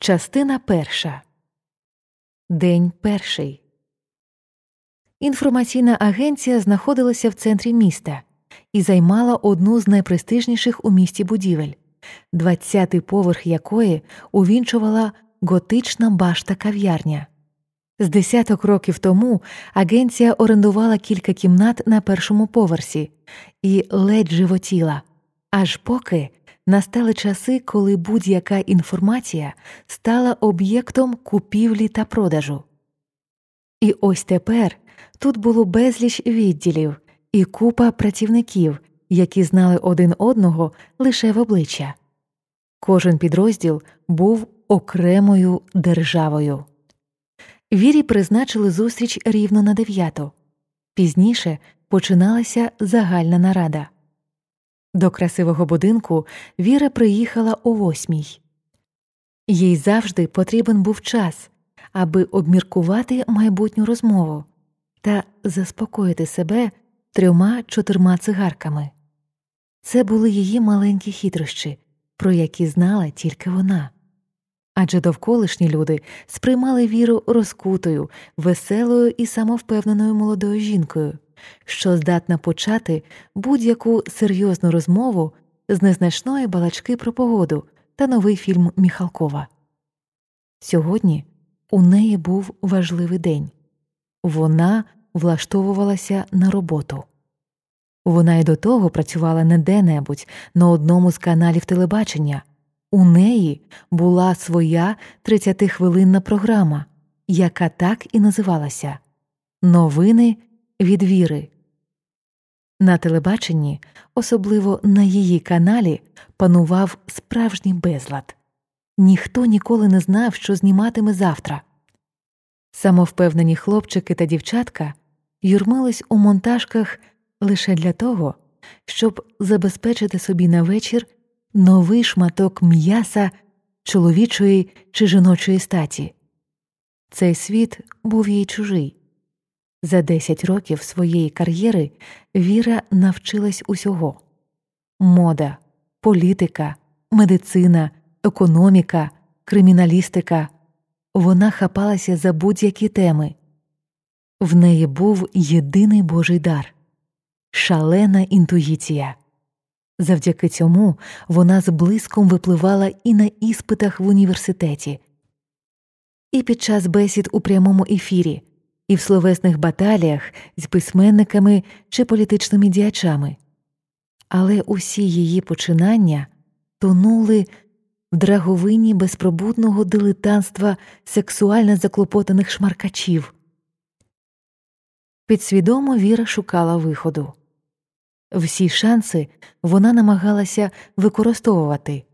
Частина перша. День перший. Інформаційна агенція знаходилася в центрі міста і займала одну з найпрестижніших у місті будівель, двадцятий поверх якої увінчувала готична башта кав'ярня. З десяток років тому агенція орендувала кілька кімнат на першому поверсі і ледь животіла, аж поки настали часи, коли будь-яка інформація стала об'єктом купівлі та продажу. І ось тепер тут було безліч відділів і купа працівників, які знали один одного лише в обличчя. Кожен підрозділ був окремою державою. Вірі призначили зустріч рівно на дев'яту. Пізніше починалася загальна нарада. До красивого будинку Віра приїхала о восьмій. Їй завжди потрібен був час, аби обміркувати майбутню розмову та заспокоїти себе трьома чотирма цигарками. Це були її маленькі хитрощі, про які знала тільки вона. Адже довколишні люди сприймали віру розкутою, веселою і самовпевненою молодою жінкою що здатна почати будь-яку серйозну розмову з незначної балачки про погоду та новий фільм Міхалкова. Сьогодні у неї був важливий день вона влаштовувалася на роботу. Вона й до того працювала не де-небудь на одному з каналів телебачення. У неї була своя 30-хвилинна програма, яка так і називалася Новини від віри. На телебаченні, особливо на її каналі, панував справжній безлад. Ніхто ніколи не знав, що зніматиме завтра. Самовпевнені хлопчики та дівчатка юрмились у монтажках лише для того, щоб забезпечити собі на вечір новий шматок м'яса чоловічої чи жіночої статі. Цей світ був їй чужий. За 10 років своєї кар'єри Віра навчилась усього мода, політика, медицина, економіка, криміналістика. Вона хапалася за будь-які теми. В неї був єдиний божий дар шалена інтуїція. Завдяки цьому вона з блиском випливала і на іспитах в університеті, і під час бесід у прямому ефірі і в словесних баталіях з письменниками чи політичними діячами, але усі її починання тонули в драговині безпробудного дилетантства сексуально заклопотаних шмаркачів. Підсвідомо Віра шукала виходу. Всі шанси вона намагалася використовувати,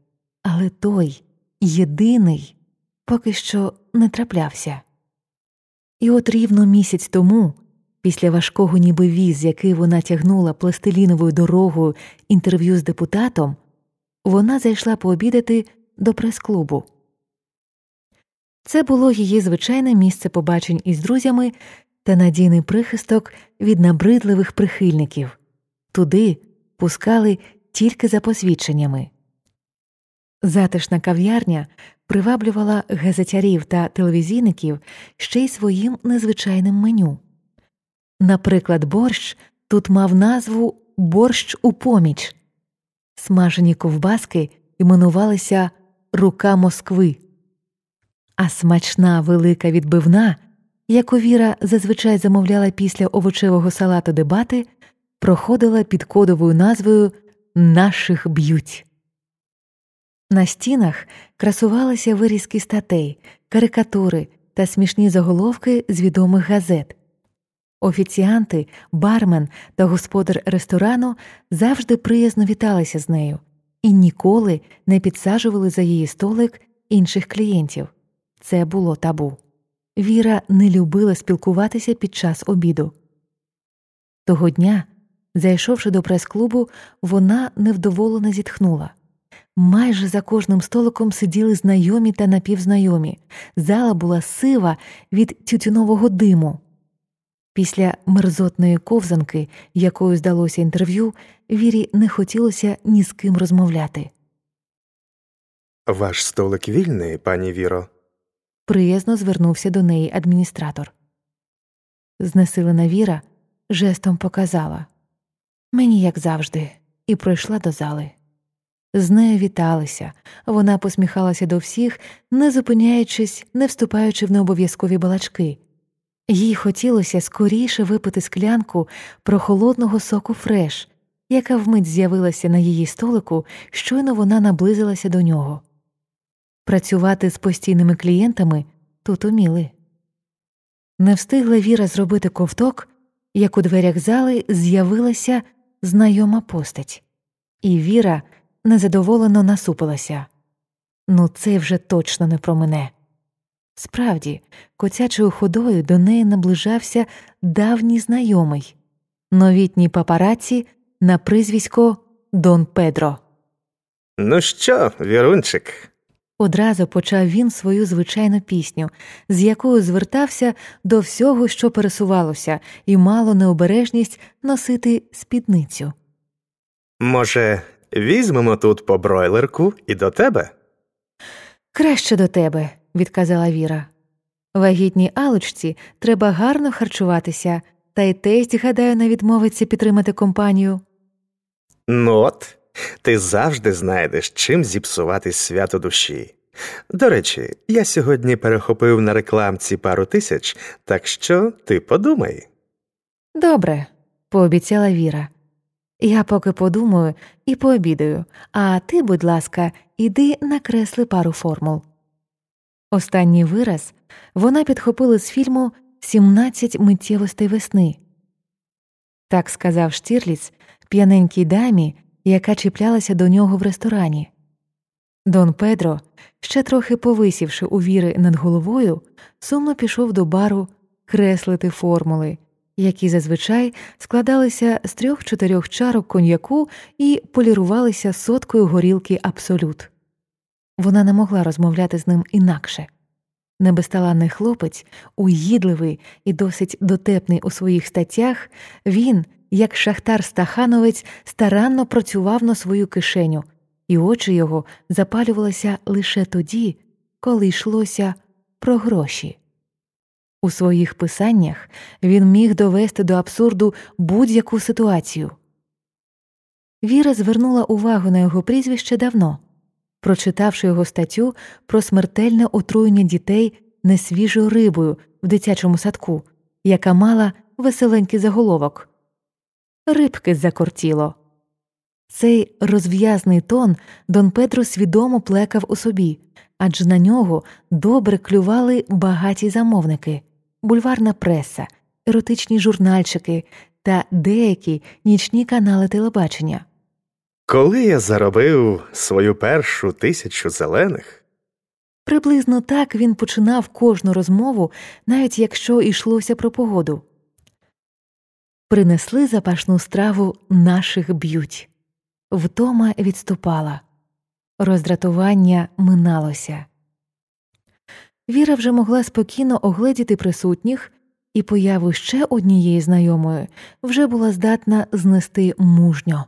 але той єдиний поки що не траплявся. І от рівно місяць тому, після важкого ніби віз, який вона тягнула пластиліновою дорогою інтерв'ю з депутатом, вона зайшла пообідати до прес-клубу. Це було її звичайне місце побачень із друзями та надійний прихисток від набридливих прихильників туди пускали тільки за посвідченнями. Затишна кав'ярня приваблювала газетярів та телевізійників ще й своїм незвичайним меню. Наприклад, борщ тут мав назву борщ у поміч, смажені ковбаски іменувалися Рука Москви, а смачна велика відбивна, яку Віра зазвичай замовляла після овочевого салату дебати, проходила під кодовою назвою Наших б'ють. На стінах красувалися вирізки статей, карикатури та смішні заголовки з відомих газет. Офіціанти, бармен та господар ресторану завжди приязно віталися з нею і ніколи не підсаджували за її столик інших клієнтів. Це було табу. Віра не любила спілкуватися під час обіду. Того дня, зайшовши до прес-клубу, вона невдоволено зітхнула. Майже за кожним столиком сиділи знайомі та напівзнайомі. Зала була сива від тютюнового диму. Після мерзотної ковзанки, якою здалося інтерв'ю, Вірі не хотілося ні з ким розмовляти. Ваш столик вільний, пані Віро? приязно звернувся до неї адміністратор. Знесилена Віра жестом показала мені, як завжди, і пройшла до зали. З нею віталися, вона посміхалася до всіх, не зупиняючись, не вступаючи в необов'язкові балачки. Їй хотілося скоріше випити склянку прохолодного соку фреш, яка вмить з'явилася на її столику, щойно вона наблизилася до нього. Працювати з постійними клієнтами тут уміли. Не встигла Віра зробити ковток, як у дверях зали з'явилася знайома постать, і Віра незадоволено насупилася. Ну, це вже точно не про мене. Справді, котячою ходою до неї наближався давній знайомий, новітній папараці на прізвисько Дон Педро. Ну що, Вірунчик? Одразу почав він свою звичайну пісню, з якою звертався до всього, що пересувалося, і мало необережність носити спідницю. Може, візьмемо тут по бройлерку і до тебе? Краще до тебе, відказала Віра. Вагітній алочці треба гарно харчуватися, та й тесть, гадаю, не відмовиться підтримати компанію. Ну от, ти завжди знайдеш, чим зіпсувати свято душі. До речі, я сьогодні перехопив на рекламці пару тисяч, так що ти подумай. Добре, пообіцяла Віра. Я поки подумаю і пообідаю, а ти, будь ласка, іди накресли пару формул. Останній вираз вона підхопила з фільму «17 миттєвостей весни. Так сказав Штірліц п'яненькій дамі, яка чіплялася до нього в ресторані. Дон Педро, ще трохи повисівши у віри над головою, сумно пішов до бару креслити формули, які зазвичай складалися з трьох-чотирьох чарок коньяку і полірувалися соткою горілки абсолют. Вона не могла розмовляти з ним інакше. Небесталанний хлопець, уїдливий і досить дотепний у своїх статтях, він, як шахтар стахановець, старанно працював на свою кишеню, і очі його запалювалися лише тоді, коли йшлося про гроші. У своїх писаннях він міг довести до абсурду будь-яку ситуацію. Віра звернула увагу на його прізвище давно, прочитавши його статтю про смертельне отруєння дітей несвіжою рибою в дитячому садку, яка мала веселенький заголовок Рибки закортіло. Цей розв'язний тон Дон Педро свідомо плекав у собі, адже на нього добре клювали багаті замовники, бульварна преса, еротичні журнальчики та деякі нічні канали телебачення. Коли я заробив свою першу тисячу зелених, Приблизно так він починав кожну розмову, навіть якщо йшлося про погоду. Принесли запашну страву наших б'ють. Втома відступала, роздратування миналося. Віра вже могла спокійно огледіти присутніх, і появу ще однієї знайомої вже була здатна знести мужньо.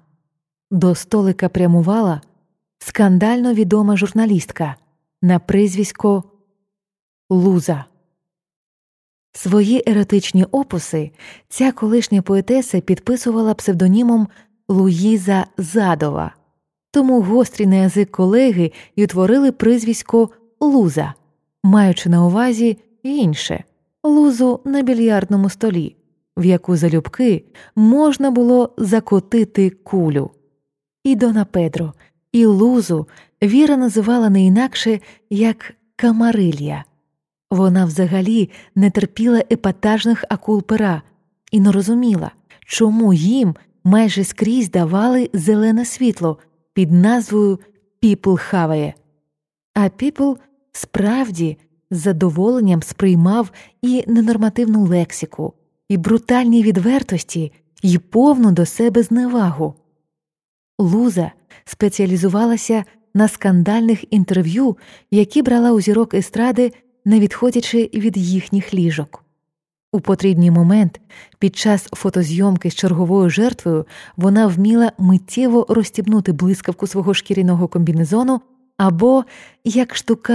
До столика прямувала скандально відома журналістка на прізвисько Луза. Свої еротичні опуси ця колишня поетеса підписувала псевдонімом Луїза Задова, тому гострі на язик колеги й утворили прізвисько Луза, маючи на увазі інше лузу на більярдному столі, в яку залюбки можна було закотити кулю. І Дона Педро, і лузу Віра називала не інакше як камарилья. Вона взагалі не терпіла епатажних акул пера і не розуміла, чому їм майже скрізь давали зелене світло під назвою Піпл хаває. А Піпл справді з задоволенням сприймав і ненормативну лексику, і брутальні відвертості, і повну до себе зневагу. Луза спеціалізувалася на скандальних інтерв'ю, які брала у зірок естради, не відходячи від їхніх ліжок. У потрібний момент, під час фотозйомки з черговою жертвою, вона вміла миттєво розстібнути блискавку свого шкіряного комбінезону або як штука.